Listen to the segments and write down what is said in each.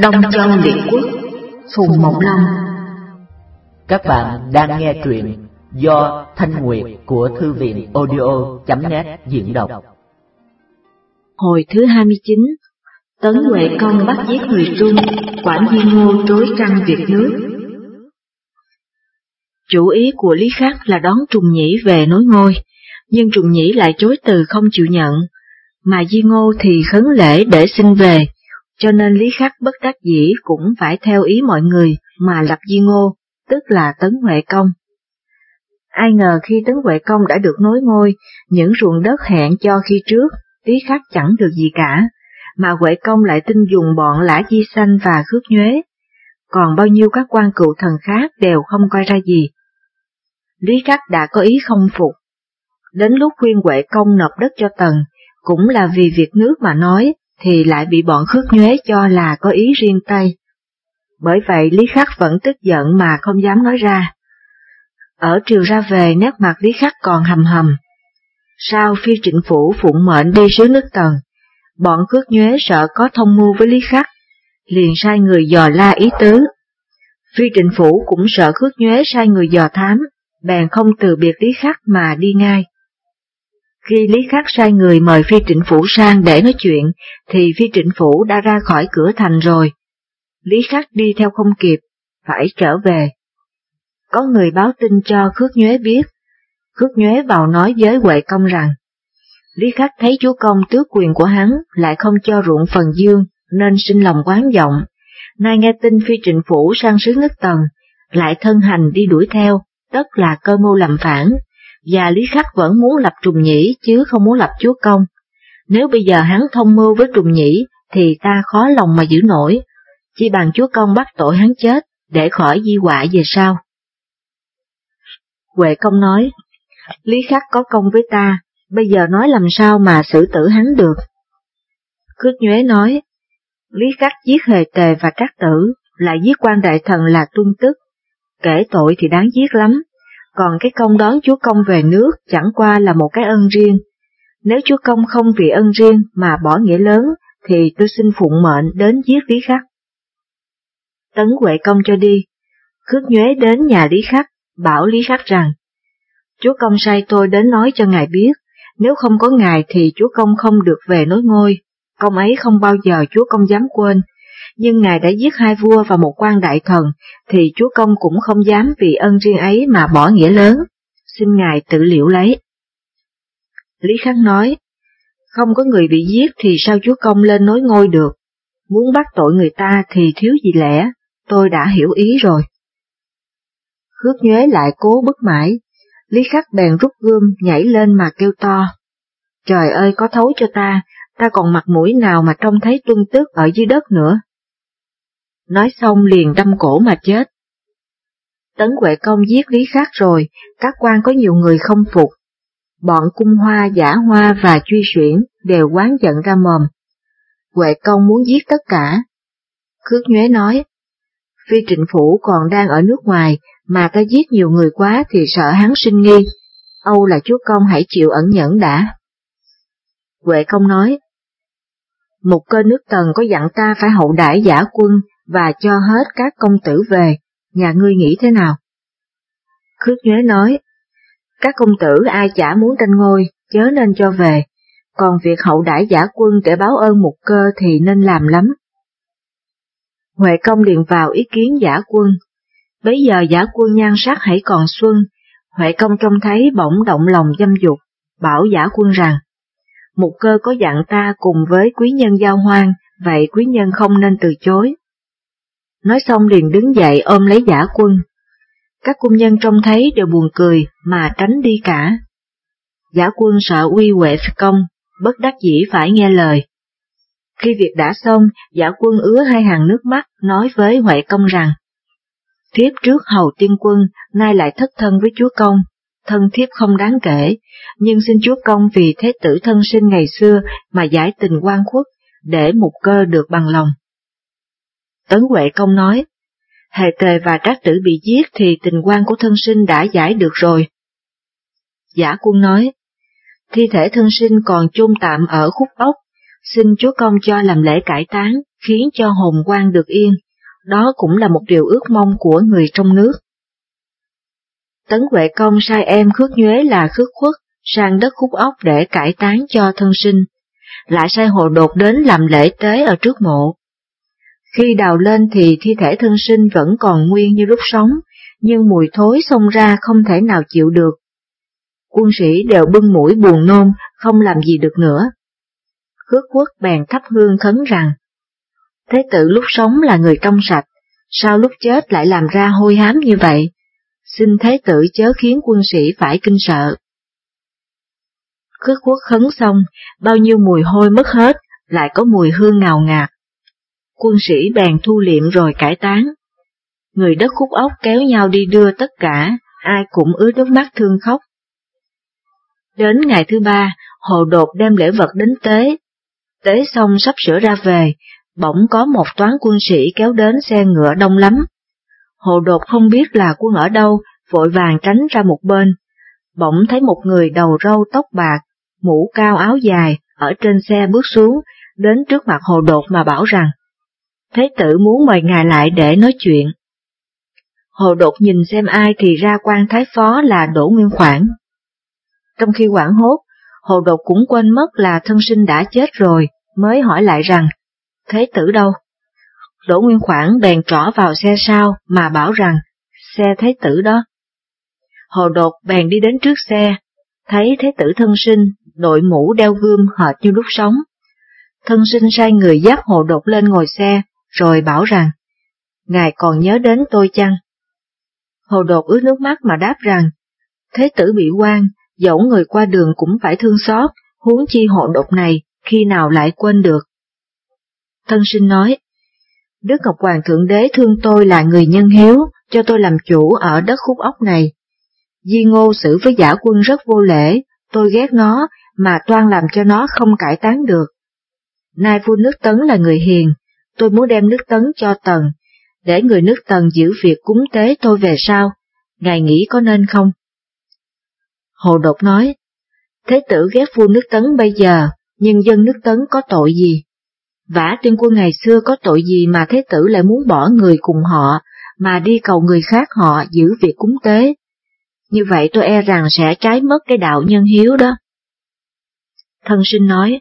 Đông Châu Liệt Quốc Phùng Mộng Long. Các bạn đang nghe truyện do Thanh Nguyệt của Thư viện audio.net diễn đọc. Hồi thứ 29 Tấn Huệ Công bắt giết người Trung, Quản Di Ngô trối trăng việc nước. Chủ ý của Lý Khắc là đón Trùng Nhĩ về nối ngôi, nhưng Trùng Nhĩ lại chối từ không chịu nhận, mà Di Ngô thì khấn lễ để xin về, cho nên Lý Khắc bất đắc dĩ cũng phải theo ý mọi người mà lập Di Ngô, tức là Tấn Huệ Công. Ai ngờ khi Tấn Huệ Công đã được nối ngôi, những ruộng đất hẹn cho khi trước, Lý Khắc chẳng được gì cả, mà Huệ Công lại tin dùng bọn Lã Di Sanh và Khước Nhuế, còn bao nhiêu các quan cựu thần khác đều không coi ra gì. Lý Khắc đã có ý không phục. Đến lúc khuyên Huệ Công nộp đất cho Tần, cũng là vì việc nước mà nói, thì lại bị bọn khước nhuế cho là có ý riêng tay. Bởi vậy Lý Khắc vẫn tức giận mà không dám nói ra. Ở triều ra về nét mặt Lý Khắc còn hầm hầm. Sao phi trịnh phủ phụng mệnh đi sứ nước tần, bọn khước nhuế sợ có thông mưu với Lý Khắc, liền sai người dò la ý tứ. Phi trịnh phủ cũng sợ khước nhuế sai người dò thám, bèn không từ biệt Lý Khắc mà đi ngay. Khi Lý Khắc sai người mời Phi Trịnh Phủ sang để nói chuyện, thì Phi Trịnh Phủ đã ra khỏi cửa thành rồi. Lý Khắc đi theo không kịp, phải trở về. Có người báo tin cho Khước Nhuế biết. Khước Nhuế vào nói với Huệ Công rằng, Lý Khắc thấy chúa công tước quyền của hắn lại không cho ruộng phần dương, nên sinh lòng quán vọng. Nay nghe tin Phi Trịnh Phủ sang sứ nước tần, lại thân hành đi đuổi theo, tất là cơ mưu làm phản, và Lý Khắc vẫn muốn lập trùng nhĩ chứ không muốn lập chúa công. Nếu bây giờ hắn thông mưu với trùng nhĩ thì ta khó lòng mà giữ nổi, chỉ bằng chúa công bắt tội hắn chết để khỏi di họa về sau. Huệ công nói, Lý Khắc có công với ta, bây giờ nói làm sao mà xử tử hắn được. Khước Nhuế nói, Lý Khắc giết hề tề và các tử, lại giết quan đại thần là tuân tức, kể tội thì đáng giết lắm, còn cái công đón chúa công về nước chẳng qua là một cái ân riêng. Nếu chúa công không vì ân riêng mà bỏ nghĩa lớn, thì tôi xin phụng mệnh đến giết Lý Khắc. Tấn Huệ công cho đi, khước nhuế đến nhà Lý Khắc, bảo Lý Khắc rằng, Chúa công sai tôi đến nói cho ngài biết, nếu không có ngài thì chúa công không được về nối ngôi, công ấy không bao giờ chúa công dám quên, nhưng ngài đã giết hai vua và một quan đại thần, thì chúa công cũng không dám vì ân riêng ấy mà bỏ nghĩa lớn, xin ngài tự liệu lấy. Lý Khắc nói, không có người bị giết thì sao chúa công lên nối ngôi được, muốn bắt tội người ta thì thiếu gì lẽ, tôi đã hiểu ý rồi. Khước nhuế lại cố bức mãi, Lý Khắc bèn rút gươm nhảy lên mà kêu to. Trời ơi có thấu cho ta, ta còn mặt mũi nào mà trông thấy tuân tước ở dưới đất nữa nói xong liền đâm cổ mà chết. Tấn Huệ Công giết Lý Khắc rồi, các quan có nhiều người không phục. Bọn cung hoa, giả hoa và truy xuyển đều quán giận ra mồm. Huệ Công muốn giết tất cả. Khước Nhuế nói, Phi trịnh phủ còn đang ở nước ngoài, mà ta giết nhiều người quá thì sợ hắn sinh nghi. Âu là chúa công hãy chịu ẩn nhẫn đã. Huệ Công nói, một cơ nước tần có dặn ta phải hậu đãi giả quân và cho hết các công tử về, nhà ngươi nghĩ thế nào? Khước nhuế nói, các công tử ai chả muốn tranh ngôi, chớ nên cho về, còn việc hậu đãi giả quân để báo ơn một cơ thì nên làm lắm. Huệ công liền vào ý kiến giả quân, bấy giờ giả quân nhan sắc hãy còn xuân, Huệ công trông thấy bỗng động lòng dâm dục, bảo giả quân rằng, một cơ có dặn ta cùng với quý nhân giao hoang, vậy quý nhân không nên từ chối. Nói xong liền đứng dậy ôm lấy giả quân. Các cung nhân trông thấy đều buồn cười mà tránh đi cả. Giả quân sợ uy huệ công, bất đắc dĩ phải nghe lời. Khi việc đã xong, giả quân ứa hai hàng nước mắt nói với Huệ công rằng, Thiếp trước hầu tiên quân, nay lại thất thân với chúa công, thân thiếp không đáng kể, nhưng xin chúa công vì thế tử thân sinh ngày xưa mà giải tình quan khuất, để một cơ được bằng lòng. Tấn Huệ Công nói, Hề tề và trác tử bị giết thì tình quan của thân sinh đã giải được rồi. Giả quân nói, thi thể thân sinh còn chôn tạm ở khúc ốc, xin chúa công cho làm lễ cải táng, khiến cho hồn quan được yên, đó cũng là một điều ước mong của người trong nước. Tấn Huệ Công sai em khước nhuế là khước khuất sang đất khúc ốc để cải táng cho thân sinh, lại sai hồ đột đến làm lễ tế ở trước mộ. Khi đào lên thì thi thể thân sinh vẫn còn nguyên như lúc sống, nhưng mùi thối xông ra không thể nào chịu được. Quân sĩ đều bưng mũi buồn nôn, không làm gì được nữa. Khước quốc bèn thắp hương khấn rằng, Thế tử lúc sống là người trong sạch, sao lúc chết lại làm ra hôi hám như vậy? Xin Thế tử chớ khiến quân sĩ phải kinh sợ. Khước quốc khấn xong, bao nhiêu mùi hôi mất hết, lại có mùi hương ngào ngạt. Quân sĩ bèn thu liệm rồi cải táng. Người đất khúc ốc kéo nhau đi đưa tất cả, ai cũng ứa nước mắt thương khóc. Đến ngày thứ ba, hồ đột đem lễ vật đến tế. Tế xong sắp sửa ra về, bỗng có một toán quân sĩ kéo đến xe ngựa đông lắm. Hồ đột không biết là quân ở đâu, vội vàng tránh ra một bên. Bỗng thấy một người đầu râu tóc bạc, mũ cao áo dài, ở trên xe bước xuống, đến trước mặt hồ đột mà bảo rằng, Thế tử muốn mời ngài lại để nói chuyện. Hồ đột nhìn xem ai thì ra quan thái phó là Đỗ Nguyên Khoản. Trong khi quảng hốt, hồ đột cũng quên mất là thân sinh đã chết rồi, mới hỏi lại rằng, thế tử đâu? Đỗ Nguyên Khoản bèn trỏ vào xe sau mà bảo rằng, xe thế tử đó. Hồ đột bèn đi đến trước xe, thấy thế tử thân sinh, đội mũ đeo gươm hệt như lúc sống. Thân sinh sai người dắt hồ đột lên ngồi xe, rồi bảo rằng, Ngài còn nhớ đến tôi chăng? Hồ đột ướt nước mắt mà đáp rằng, Thế tử bị quan, dẫu người qua đường cũng phải thương xót, huống chi hộ đột này, khi nào lại quên được. Thân sinh nói, Đức Ngọc Hoàng Thượng Đế thương tôi là người nhân hiếu, cho tôi làm chủ ở đất khúc ốc này. Di Ngô xử với giả quân rất vô lễ, tôi ghét nó, mà toan làm cho nó không cải tán được. Nay vua nước Tấn là người hiền, tôi muốn đem nước Tấn cho Tần, để người nước Tần giữ việc cúng tế tôi về sau, ngài nghĩ có nên không? Hồ Đột nói, Thế tử ghét vua nước Tấn bây giờ, nhưng dân nước Tấn có tội gì? Vả tiên quân ngày xưa có tội gì mà thế tử lại muốn bỏ người cùng họ, mà đi cầu người khác họ giữ việc cúng tế? Như vậy tôi e rằng sẽ trái mất cái đạo nhân hiếu đó. Thân sinh nói,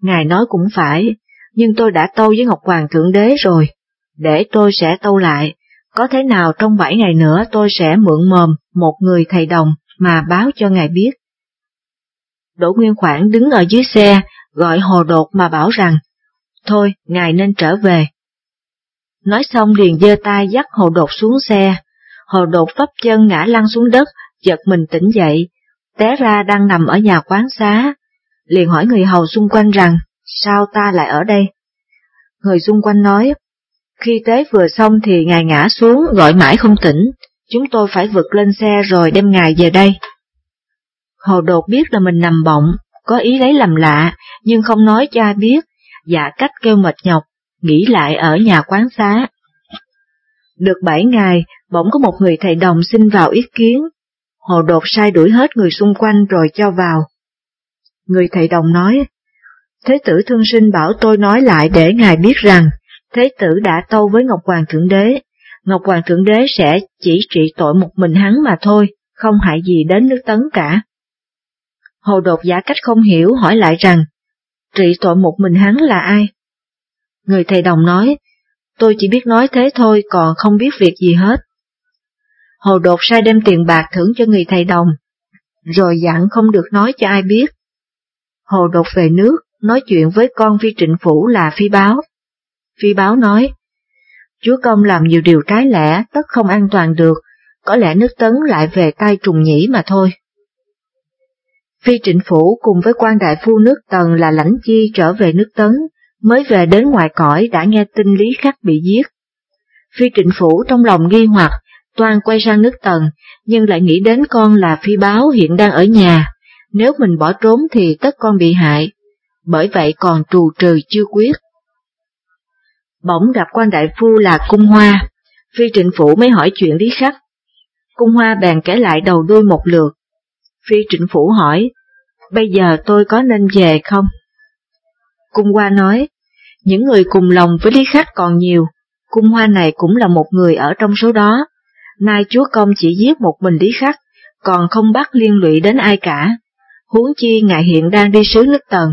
Ngài nói cũng phải, nhưng tôi đã tâu với Ngọc Hoàng Thượng Đế rồi, để tôi sẽ tâu lại, có thế nào trong bảy ngày nữa tôi sẽ mượn mồm một người thầy đồng mà báo cho ngài biết. Đỗ Nguyên Khoản đứng ở dưới xe, gọi hồ đột mà bảo rằng, thôi, ngài nên trở về. Nói xong liền giơ tay dắt hồ đột xuống xe, hồ đột vấp chân ngã lăn xuống đất, giật mình tỉnh dậy, té ra đang nằm ở nhà quán xá, liền hỏi người hầu xung quanh rằng, sao ta lại ở đây? Người xung quanh nói, khi tế vừa xong thì ngài ngã xuống gọi mãi không tỉnh, chúng tôi phải vượt lên xe rồi đem ngài về đây. Hồ đột biết là mình nằm bọng, có ý lấy làm lạ, nhưng không nói cho ai biết, dạ cách kêu mệt nhọc, nghỉ lại ở nhà quán xá. Được bảy ngày, bỗng có một người thầy đồng xin vào ý kiến. Hồ đột sai đuổi hết người xung quanh rồi cho vào. Người thầy đồng nói, Thế tử thương sinh bảo tôi nói lại để ngài biết rằng, Thế tử đã tâu với Ngọc Hoàng Thượng Đế, Ngọc Hoàng Thượng Đế sẽ chỉ trị tội một mình hắn mà thôi, không hại gì đến nước tấn cả. Hồ đột giả cách không hiểu hỏi lại rằng, trị tội một mình hắn là ai? Người thầy đồng nói, tôi chỉ biết nói thế thôi còn không biết việc gì hết. Hồ đột sai đem tiền bạc thưởng cho người thầy đồng, rồi dặn không được nói cho ai biết. Hồ đột về nước, nói chuyện với con phi trịnh phủ là phi báo. Phi báo nói, Chúa công làm nhiều điều trái lẽ, tất không an toàn được, có lẽ nước tấn lại về tay trùng nhĩ mà thôi. Phi trịnh phủ cùng với quan đại phu nước tần là lãnh chi trở về nước tấn, mới về đến ngoài cõi đã nghe tin Lý Khắc bị giết. Phi trịnh phủ trong lòng nghi hoặc, toàn quay sang nước tần, nhưng lại nghĩ đến con là phi báo hiện đang ở nhà, nếu mình bỏ trốn thì tất con bị hại, bởi vậy còn trù trừ chưa quyết bỗng gặp quan đại phu là Cung Hoa, phi trịnh phủ mới hỏi chuyện lý khắc. Cung Hoa bèn kể lại đầu đuôi một lượt. Phi trịnh phủ hỏi, bây giờ tôi có nên về không? Cung Hoa nói, những người cùng lòng với Lý Khắc còn nhiều, Cung Hoa này cũng là một người ở trong số đó. Nay chúa công chỉ giết một mình Lý Khắc, còn không bắt liên lụy đến ai cả. Huống chi ngài hiện đang đi sứ nước tần,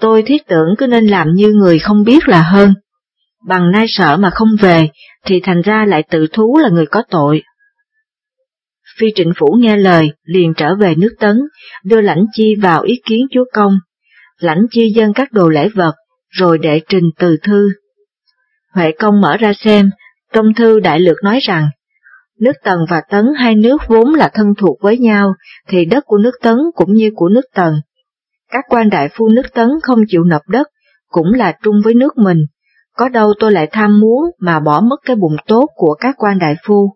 tôi thiết tưởng cứ nên làm như người không biết là hơn. Bằng nay sợ mà không về, thì thành ra lại tự thú là người có tội. Phi trịnh phủ nghe lời, liền trở về nước tấn, đưa lãnh chi vào ý kiến chúa công. Lãnh chi dân các đồ lễ vật, rồi đệ trình từ thư. Huệ công mở ra xem, trong thư đại lược nói rằng, nước Tần và Tấn hai nước vốn là thân thuộc với nhau, thì đất của nước Tấn cũng như của nước Tần. Các quan đại phu nước Tấn không chịu nộp đất, cũng là trung với nước mình, có đâu tôi lại tham muốn mà bỏ mất cái bụng tốt của các quan đại phu.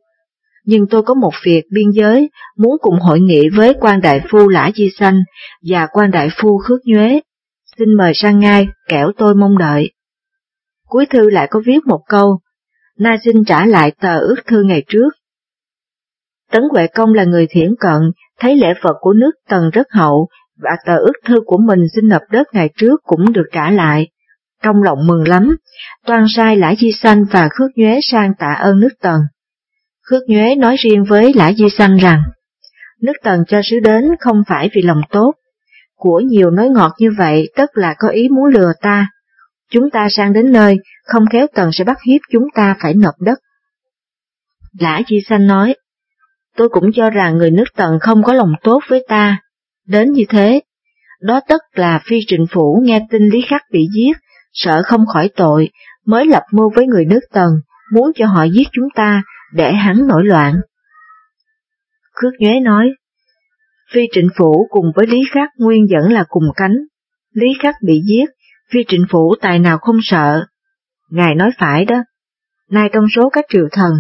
Nhưng tôi có một việc biên giới muốn cùng hội nghị với quan đại phu Lã Di Sanh và quan đại phu Khước Nhuế. Xin mời sang ngay, kẻo tôi mong đợi. Cuối thư lại có viết một câu, Na xin trả lại tờ ước thư ngày trước. Tấn Huệ Công là người thiển cận, thấy lễ vật của nước Tần rất hậu, và tờ ước thư của mình xin nộp đất ngày trước cũng được trả lại. Trong lòng mừng lắm, toan sai Lã Di Sanh và Khước Nhuế sang tạ ơn nước Tần. Khước Nhuế nói riêng với Lã Di Sanh rằng, nước Tần cho sứ đến không phải vì lòng tốt, của nhiều nói ngọt như vậy tất là có ý muốn lừa ta. Chúng ta sang đến nơi, không khéo Tần sẽ bắt hiếp chúng ta phải nộp đất. Lã Di Sanh nói, tôi cũng cho rằng người nước Tần không có lòng tốt với ta, đến như thế. Đó tất là phi trịnh phủ nghe tin Lý Khắc bị giết, sợ không khỏi tội, mới lập mưu với người nước Tần, muốn cho họ giết chúng ta, để hắn nổi loạn. Khước nhuế nói, Phi trịnh phủ cùng với Lý Khắc nguyên vẫn là cùng cánh, Lý Khắc bị giết, Phi trịnh phủ tài nào không sợ. Ngài nói phải đó, nay trong số các triều thần,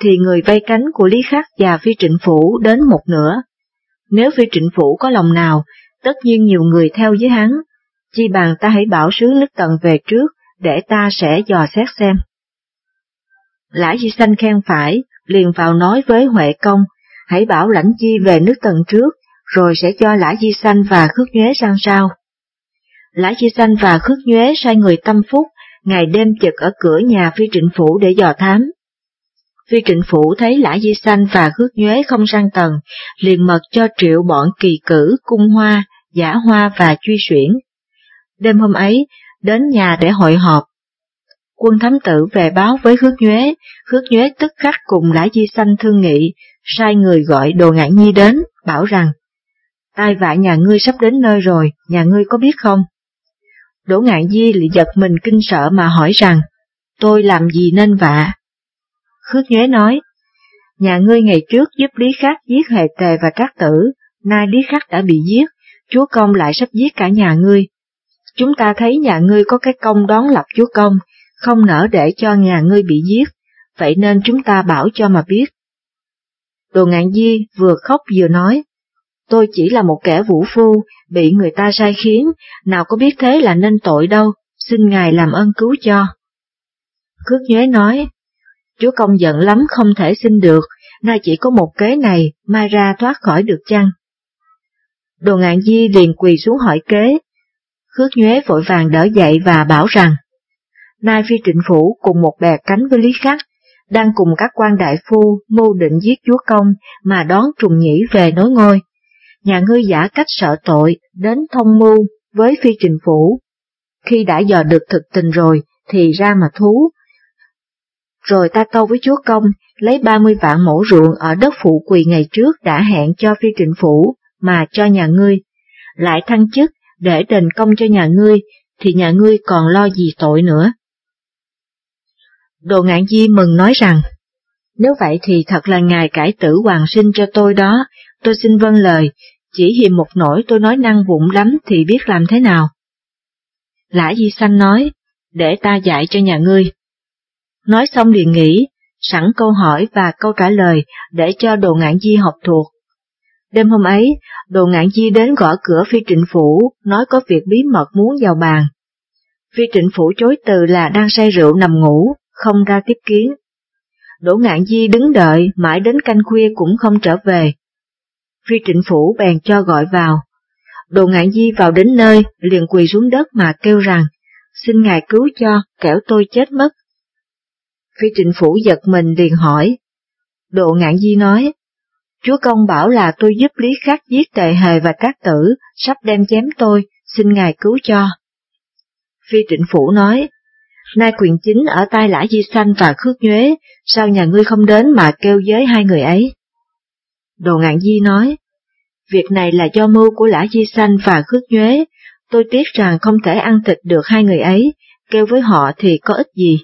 thì người vây cánh của Lý Khắc và Phi trịnh phủ đến một nửa. Nếu Phi trịnh phủ có lòng nào, tất nhiên nhiều người theo với hắn, chi bằng ta hãy bảo sứ nước tần về trước, để ta sẽ dò xét xem. Lã Di Sanh khen phải, liền vào nói với Huệ Công, hãy bảo lãnh chi về nước tần trước, rồi sẽ cho Lã Di Sanh và Khước Nhuế sang sau. Lã Di Sanh và Khước Nhuế sai người tâm phúc, ngày đêm trực ở cửa nhà phi trịnh phủ để dò thám. Phi trịnh phủ thấy Lã Di Sanh và Khước Nhuế không sang tầng, liền mật cho triệu bọn kỳ cử, cung hoa, giả hoa và truy xuyển. Đêm hôm ấy, đến nhà để hội họp. Quân thám tử về báo với Khước Nhuế, Khước Nhuế tức khắc cùng Lã Di Sanh thương nghị, sai người gọi Đồ Ngạn Nhi đến, bảo rằng, tai vạ nhà ngươi sắp đến nơi rồi, nhà ngươi có biết không? Đỗ Ngạn Di lại giật mình kinh sợ mà hỏi rằng, tôi làm gì nên vạ? Khước Nhuế nói, nhà ngươi ngày trước giúp Lý Khắc giết Hề Tề và Trác Tử, nay Lý Khắc đã bị giết, chúa công lại sắp giết cả nhà ngươi. Chúng ta thấy nhà ngươi có cái công đón lập chúa công, không nỡ để cho nhà ngươi bị giết, vậy nên chúng ta bảo cho mà biết. Đồ ngạn di vừa khóc vừa nói, tôi chỉ là một kẻ vũ phu, bị người ta sai khiến, nào có biết thế là nên tội đâu, xin ngài làm ơn cứu cho. Cước nhuế nói, chúa công giận lắm không thể xin được, nay chỉ có một kế này, mai ra thoát khỏi được chăng? Đồ ngạn di liền quỳ xuống hỏi kế. Khước nhuế vội vàng đỡ dậy và bảo rằng, nay phi trịnh phủ cùng một bè cánh với Lý Khắc, đang cùng các quan đại phu mưu định giết chúa công mà đón trùng nhĩ về nối ngôi. Nhà ngươi giả cách sợ tội, đến thông mưu với phi trình phủ. Khi đã dò được thực tình rồi, thì ra mà thú. Rồi ta câu với chúa công, lấy 30 vạn mẫu ruộng ở đất phụ quỳ ngày trước đã hẹn cho phi trịnh phủ, mà cho nhà ngươi. Lại thăng chức, để đền công cho nhà ngươi, thì nhà ngươi còn lo gì tội nữa. Đồ ngạn di mừng nói rằng, nếu vậy thì thật là ngài cải tử hoàng sinh cho tôi đó, tôi xin vâng lời, chỉ hiềm một nỗi tôi nói năng vụng lắm thì biết làm thế nào. Lã Di Sanh nói, để ta dạy cho nhà ngươi. Nói xong liền nghĩ, sẵn câu hỏi và câu trả lời để cho đồ ngạn di học thuộc. Đêm hôm ấy, đồ ngạn di đến gõ cửa phi trịnh phủ, nói có việc bí mật muốn vào bàn. Phi trịnh phủ chối từ là đang say rượu nằm ngủ, không ra tiếp kiến. Đỗ Ngạn Di đứng đợi mãi đến canh khuya cũng không trở về. Phi trịnh phủ bèn cho gọi vào. Đồ Ngạn Di vào đến nơi, liền quỳ xuống đất mà kêu rằng, xin ngài cứu cho, kẻo tôi chết mất. Phi trịnh phủ giật mình liền hỏi. Độ ngạn di nói, Chúa công bảo là tôi giúp Lý Khắc giết tệ hề và các tử, sắp đem chém tôi, xin ngài cứu cho. Phi trịnh phủ nói, nay quyền chính ở tay lã di sanh và khước nhuế, sao nhà ngươi không đến mà kêu giới hai người ấy? Đồ ngạn di nói, việc này là do mưu của lã di sanh và khước nhuế, tôi tiếc rằng không thể ăn thịt được hai người ấy, kêu với họ thì có ích gì.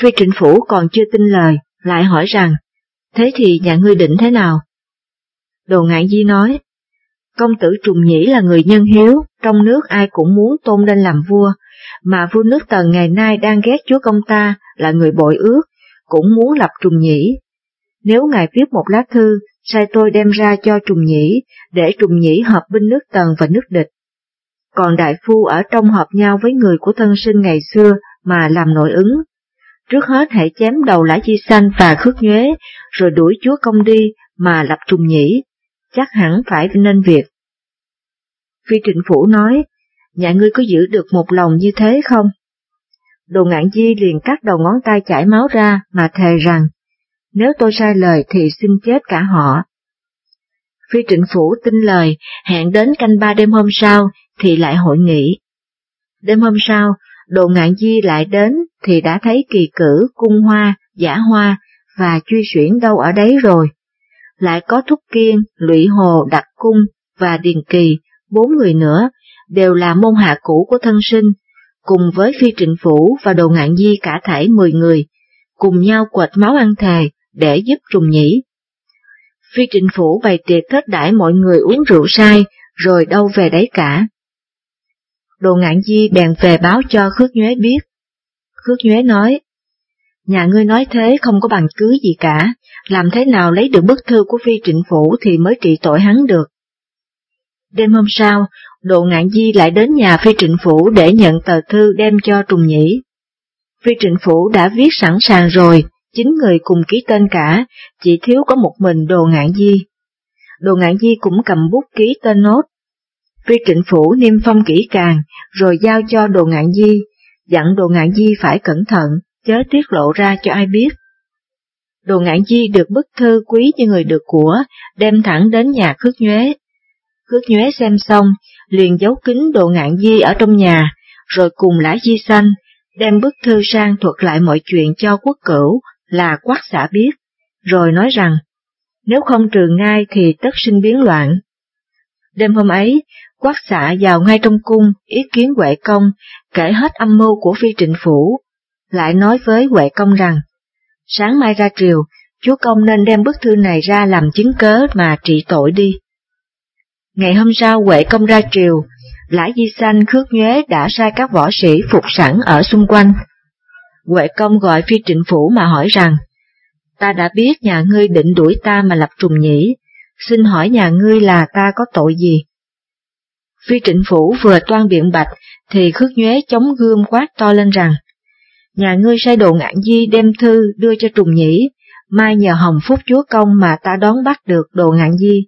Phi trịnh phủ còn chưa tin lời, lại hỏi rằng, thế thì nhà ngươi định thế nào? Đồ ngạn di nói, công tử Trùng Nhĩ là người nhân hiếu, trong nước ai cũng muốn tôn lên làm vua, mà vua nước Tần ngày nay đang ghét chúa công ta là người bội ước, cũng muốn lập Trùng Nhĩ. Nếu ngài viết một lá thư, sai tôi đem ra cho Trùng Nhĩ, để Trùng Nhĩ hợp binh nước Tần và nước địch. Còn đại phu ở trong hợp nhau với người của thân sinh ngày xưa mà làm nội ứng, Trước hết hãy chém đầu lã chi xanh và khước nhuế, rồi đuổi chúa công đi mà lập trùng nhĩ, chắc hẳn phải nên việc. Phi trịnh phủ nói, nhà ngươi có giữ được một lòng như thế không? Đồ ngạn di liền cắt đầu ngón tay chảy máu ra mà thề rằng, nếu tôi sai lời thì xin chết cả họ. Phi trịnh phủ tin lời, hẹn đến canh ba đêm hôm sau thì lại hội nghị. Đêm hôm sau, Đồ ngạn di lại đến thì đã thấy kỳ cử, cung hoa, giả hoa và truy xuyển đâu ở đấy rồi. Lại có Thúc Kiên, Lụy Hồ, Đặc Cung và Điền Kỳ, bốn người nữa, đều là môn hạ cũ của thân sinh, cùng với phi trịnh phủ và đồ ngạn di cả thảy mười người, cùng nhau quệt máu ăn thề để giúp trùng nhĩ. Phi trịnh phủ bày tiệc thết đãi mọi người uống rượu say, rồi đâu về đấy cả. Đồ ngạn di bèn về báo cho khước nhuế biết. Khước nhuế nói, nhà ngươi nói thế không có bằng cứ gì cả, làm thế nào lấy được bức thư của phi trịnh phủ thì mới trị tội hắn được. Đêm hôm sau, Đồ Ngạn Di lại đến nhà phi trịnh phủ để nhận tờ thư đem cho Trùng Nhĩ. Phi trịnh phủ đã viết sẵn sàng rồi, chín người cùng ký tên cả, chỉ thiếu có một mình Đồ Ngạn Di. Đồ Ngạn Di cũng cầm bút ký tên nốt, Phi trịnh phủ niêm phong kỹ càng, rồi giao cho đồ ngạn di, dặn đồ ngạn di phải cẩn thận, chớ tiết lộ ra cho ai biết. Đồ ngạn di được bức thư quý như người được của, đem thẳng đến nhà khước nhuế. Khước nhuế xem xong, liền giấu kín đồ ngạn di ở trong nhà, rồi cùng lã di xanh, đem bức thư sang thuật lại mọi chuyện cho quốc cửu là quát xã biết, rồi nói rằng, nếu không trừ ngay thì tất sinh biến loạn. Đêm hôm ấy, quát xã vào ngay trong cung ý kiến Huệ Công, kể hết âm mưu của phi trịnh phủ, lại nói với Huệ Công rằng, sáng mai ra triều, chúa công nên đem bức thư này ra làm chứng cớ mà trị tội đi. Ngày hôm sau Huệ Công ra triều, Lã Di Sanh khước nhuế đã sai các võ sĩ phục sẵn ở xung quanh. Huệ Công gọi phi trịnh phủ mà hỏi rằng, ta đã biết nhà ngươi định đuổi ta mà lập trùng nhĩ, xin hỏi nhà ngươi là ta có tội gì? Phi trịnh phủ vừa toan biện bạch, thì khước nhuế chống gươm quát to lên rằng, nhà ngươi sai đồ ngạn di đem thư đưa cho trùng nhĩ, mai nhờ hồng phúc chúa công mà ta đón bắt được đồ ngạn di.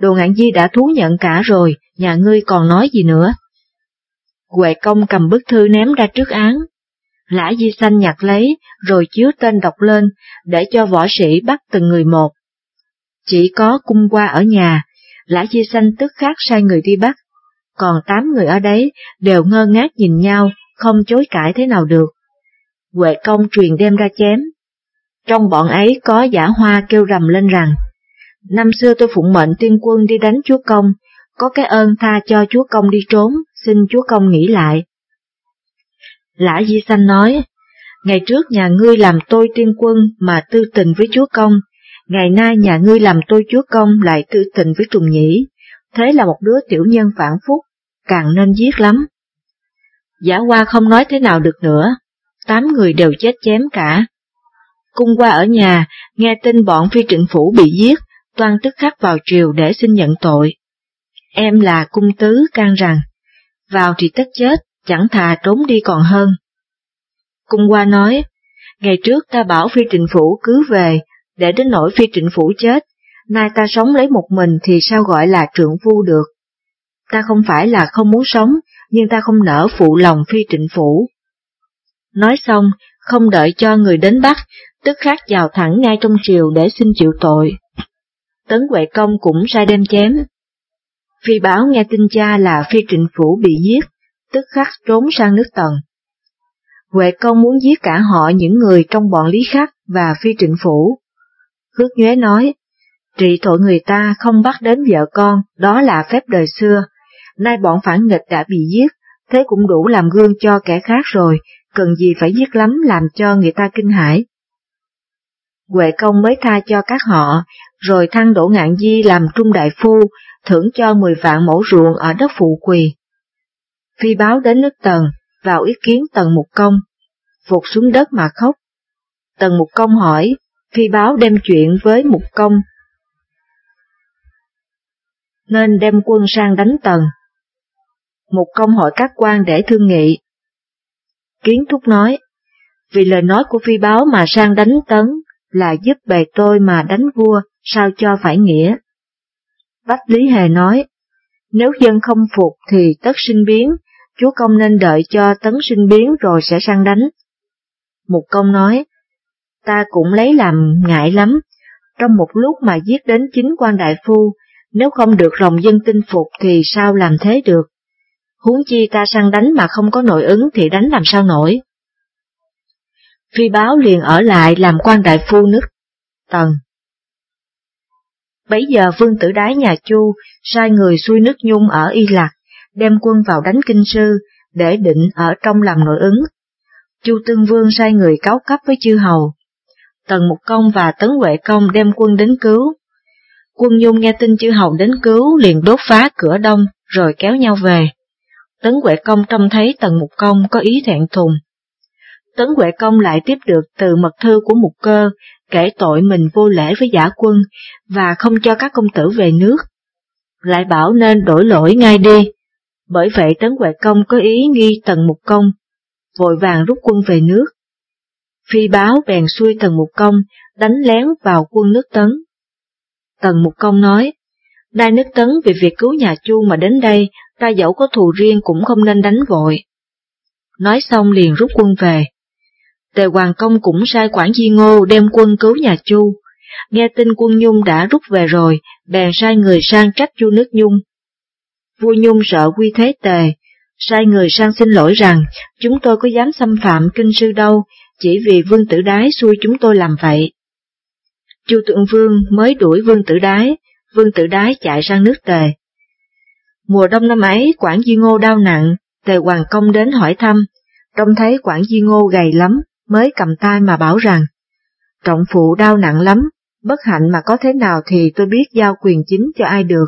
Đồ ngạn di đã thú nhận cả rồi, nhà ngươi còn nói gì nữa? Huệ công cầm bức thư ném ra trước án. Lã di xanh nhặt lấy, rồi chiếu tên đọc lên, để cho võ sĩ bắt từng người một. Chỉ có cung qua ở nhà, Lã di xanh tức khắc sai người đi bắt, còn tám người ở đấy đều ngơ ngác nhìn nhau, không chối cãi thế nào được. Huệ công truyền đem ra chém. Trong bọn ấy có giả hoa kêu rầm lên rằng, năm xưa tôi phụng mệnh tiên quân đi đánh chúa công, có cái ơn tha cho chúa công đi trốn, xin chúa công nghĩ lại. Lã Di Sanh nói, ngày trước nhà ngươi làm tôi tiên quân mà tư tình với chúa công, ngày nay nhà ngươi làm tôi chúa công lại tư tình với trùng nhĩ, thế là một đứa tiểu nhân phản phúc, càng nên giết lắm. Giả qua không nói thế nào được nữa, tám người đều chết chém cả. Cung qua ở nhà, nghe tin bọn phi trịnh phủ bị giết, toan tức khắc vào triều để xin nhận tội. Em là cung tứ can rằng, vào thì tất chết, chẳng thà trốn đi còn hơn. Cung qua nói, ngày trước ta bảo phi trịnh phủ cứ về, để đến nỗi phi trịnh phủ chết, nay ta sống lấy một mình thì sao gọi là trượng phu được. Ta không phải là không muốn sống, nhưng ta không nỡ phụ lòng phi trịnh phủ. Nói xong, không đợi cho người đến bắt, tức khắc vào thẳng ngay trong triều để xin chịu tội. Tấn Huệ Công cũng sai đem chém. Phi báo nghe tin cha là phi trịnh phủ bị giết, tức khắc trốn sang nước Tần. Huệ Công muốn giết cả họ những người trong bọn Lý Khắc và phi trịnh phủ. Hước Nhuế nói, trị tội người ta không bắt đến vợ con, đó là phép đời xưa. Nay bọn phản nghịch đã bị giết, thế cũng đủ làm gương cho kẻ khác rồi, cần gì phải giết lắm làm cho người ta kinh hãi. Huệ công mới tha cho các họ, rồi thăng đổ ngạn di làm trung đại phu, thưởng cho 10 vạn mẫu ruộng ở đất phụ quỳ. Phi báo đến nước Tần, vào ý kiến Tần Mục Công, phục xuống đất mà khóc. Tần Mục Công hỏi, Phi báo đem chuyện với Mục Công, nên đem quân sang đánh Tần. một Công hỏi các quan để thương nghị. Kiến Thúc nói, vì lời nói của Phi báo mà sang đánh Tấn là giúp bề tôi mà đánh vua, sao cho phải nghĩa. Bách Lý Hề nói, nếu dân không phục thì tất sinh biến, chúa công nên đợi cho tấn sinh biến rồi sẽ sang đánh. Một công nói, ta cũng lấy làm ngại lắm, trong một lúc mà giết đến chính quan đại phu, nếu không được rồng dân tinh phục thì sao làm thế được? Huống chi ta sang đánh mà không có nội ứng thì đánh làm sao nổi? Phi báo liền ở lại làm quan đại phu nước Tần. Bấy giờ vương tử đái nhà Chu sai người xuôi nước nhung ở Y Lạc, đem quân vào đánh kinh sư, để định ở trong làm nội ứng. Chu Tương Vương sai người cáo cấp với chư hầu. Tần Mục Công và Tấn Huệ Công đem quân đến cứu. Quân Nhung nghe tin chư hầu đến cứu liền đốt phá cửa đông, rồi kéo nhau về. Tấn Huệ Công trông thấy Tần Mục Công có ý thẹn thùng. Tấn Huệ Công lại tiếp được từ mật thư của Mục Cơ, kể tội mình vô lễ với giả quân, và không cho các công tử về nước. Lại bảo nên đổi lỗi ngay đi. Bởi vậy Tấn Huệ Công có ý nghi Tần Mục Công, vội vàng rút quân về nước. Phi báo bèn xuôi Tần Mục Công, đánh lén vào quân nước Tấn. Tần Mục Công nói, Đai nước Tấn vì việc cứu nhà Chu mà đến đây, ta dẫu có thù riêng cũng không nên đánh vội. Nói xong liền rút quân về. Tề Hoàng Công cũng sai quản di ngô đem quân cứu nhà Chu. Nghe tin quân Nhung đã rút về rồi, bèn sai người sang trách Chu nước Nhung. Vua Nhung sợ quy thế tề, sai người sang xin lỗi rằng, chúng tôi có dám xâm phạm kinh sư đâu, chỉ vì vương tử đái xui chúng tôi làm vậy. Chu Tượng Vương mới đuổi vương tử đái, vương tử đái chạy sang nước tề. Mùa đông năm ấy, quản duy ngô đau nặng, tề hoàng công đến hỏi thăm, trông thấy quản duy ngô gầy lắm, mới cầm tay mà bảo rằng, trọng phụ đau nặng lắm, bất hạnh mà có thế nào thì tôi biết giao quyền chính cho ai được.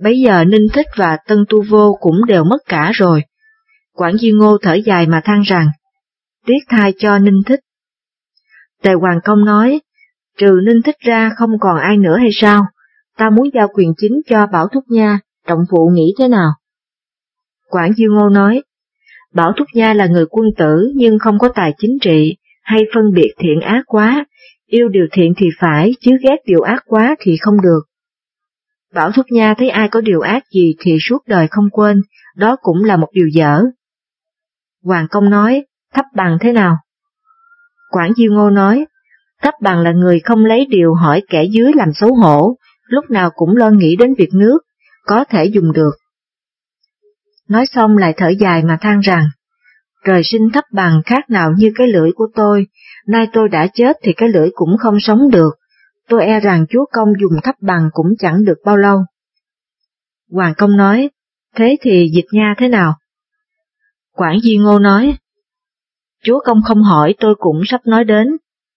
bây giờ Ninh Thích và Tân Tu Vô cũng đều mất cả rồi. Quản duy Ngô thở dài mà than rằng, tiếc thai cho Ninh Thích. Tề Hoàng Công nói, trừ Ninh Thích ra không còn ai nữa hay sao, ta muốn giao quyền chính cho Bảo Thúc Nha, trọng phụ nghĩ thế nào? Quản Di Ngô nói, Bảo Thúc Nha là người quân tử nhưng không có tài chính trị, hay phân biệt thiện ác quá, yêu điều thiện thì phải, chứ ghét điều ác quá thì không được. Bảo Thúc Nha thấy ai có điều ác gì thì suốt đời không quên, đó cũng là một điều dở. Hoàng Công nói, thấp bằng thế nào? Quảng Diêu Ngô nói, thấp bằng là người không lấy điều hỏi kẻ dưới làm xấu hổ, lúc nào cũng lo nghĩ đến việc nước, có thể dùng được. Nói xong lại thở dài mà than rằng, trời sinh thấp bằng khác nào như cái lưỡi của tôi, nay tôi đã chết thì cái lưỡi cũng không sống được, tôi e rằng chúa công dùng thấp bằng cũng chẳng được bao lâu. Hoàng công nói, thế thì dịch nha thế nào? Quảng Di Ngô nói, chúa công không hỏi tôi cũng sắp nói đến,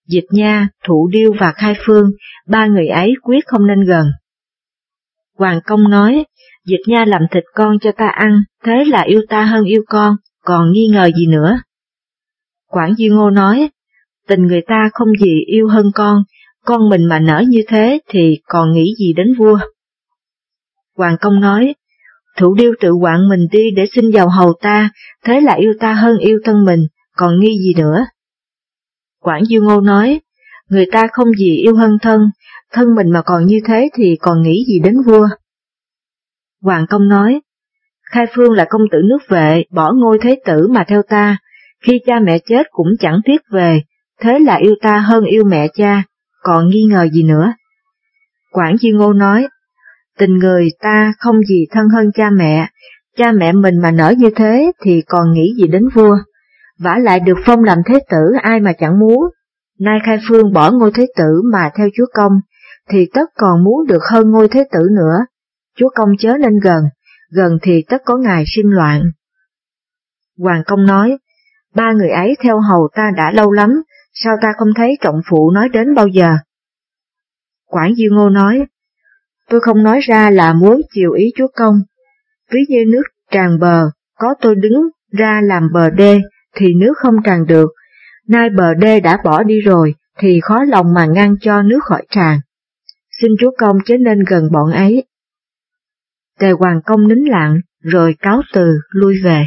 dịch nha, thụ điêu và khai phương, ba người ấy quyết không nên gần. Hoàng công nói, dịch nha làm thịt con cho ta ăn, thế là yêu ta hơn yêu con, còn nghi ngờ gì nữa. Quảng Di Ngô nói, tình người ta không gì yêu hơn con, con mình mà nở như thế thì còn nghĩ gì đến vua. Hoàng công nói, thủ điêu tự quạng mình đi để xin giàu hầu ta, thế là yêu ta hơn yêu thân mình, còn nghi gì nữa. Quảng Dương Ngô nói, người ta không gì yêu hơn thân, thân mình mà còn như thế thì còn nghĩ gì đến vua. Hoàng công nói, Khai Phương là công tử nước vệ, bỏ ngôi thế tử mà theo ta, khi cha mẹ chết cũng chẳng tiếc về, thế là yêu ta hơn yêu mẹ cha, còn nghi ngờ gì nữa. Quảng Chi Ngô nói, tình người ta không gì thân hơn cha mẹ, cha mẹ mình mà nở như thế thì còn nghĩ gì đến vua, vả lại được phong làm thế tử ai mà chẳng muốn, nay khai phương bỏ ngôi thế tử mà theo chúa công, thì tất còn muốn được hơn ngôi thế tử nữa, chúa công chớ nên gần, gần thì tất có ngài sinh loạn. Hoàng công nói, ba người ấy theo hầu ta đã lâu lắm, sao ta không thấy trọng phụ nói đến bao giờ? Quảng dư Ngô nói, tôi không nói ra là muốn chiều ý chúa công, ví như nước tràn bờ, có tôi đứng ra làm bờ đê, thì nước không tràn được, nay bờ đê đã bỏ đi rồi, thì khó lòng mà ngăn cho nước khỏi tràn. Xin chúa công chớ nên gần bọn ấy. Tề Hoàng Công nín lặng, rồi cáo từ, lui về.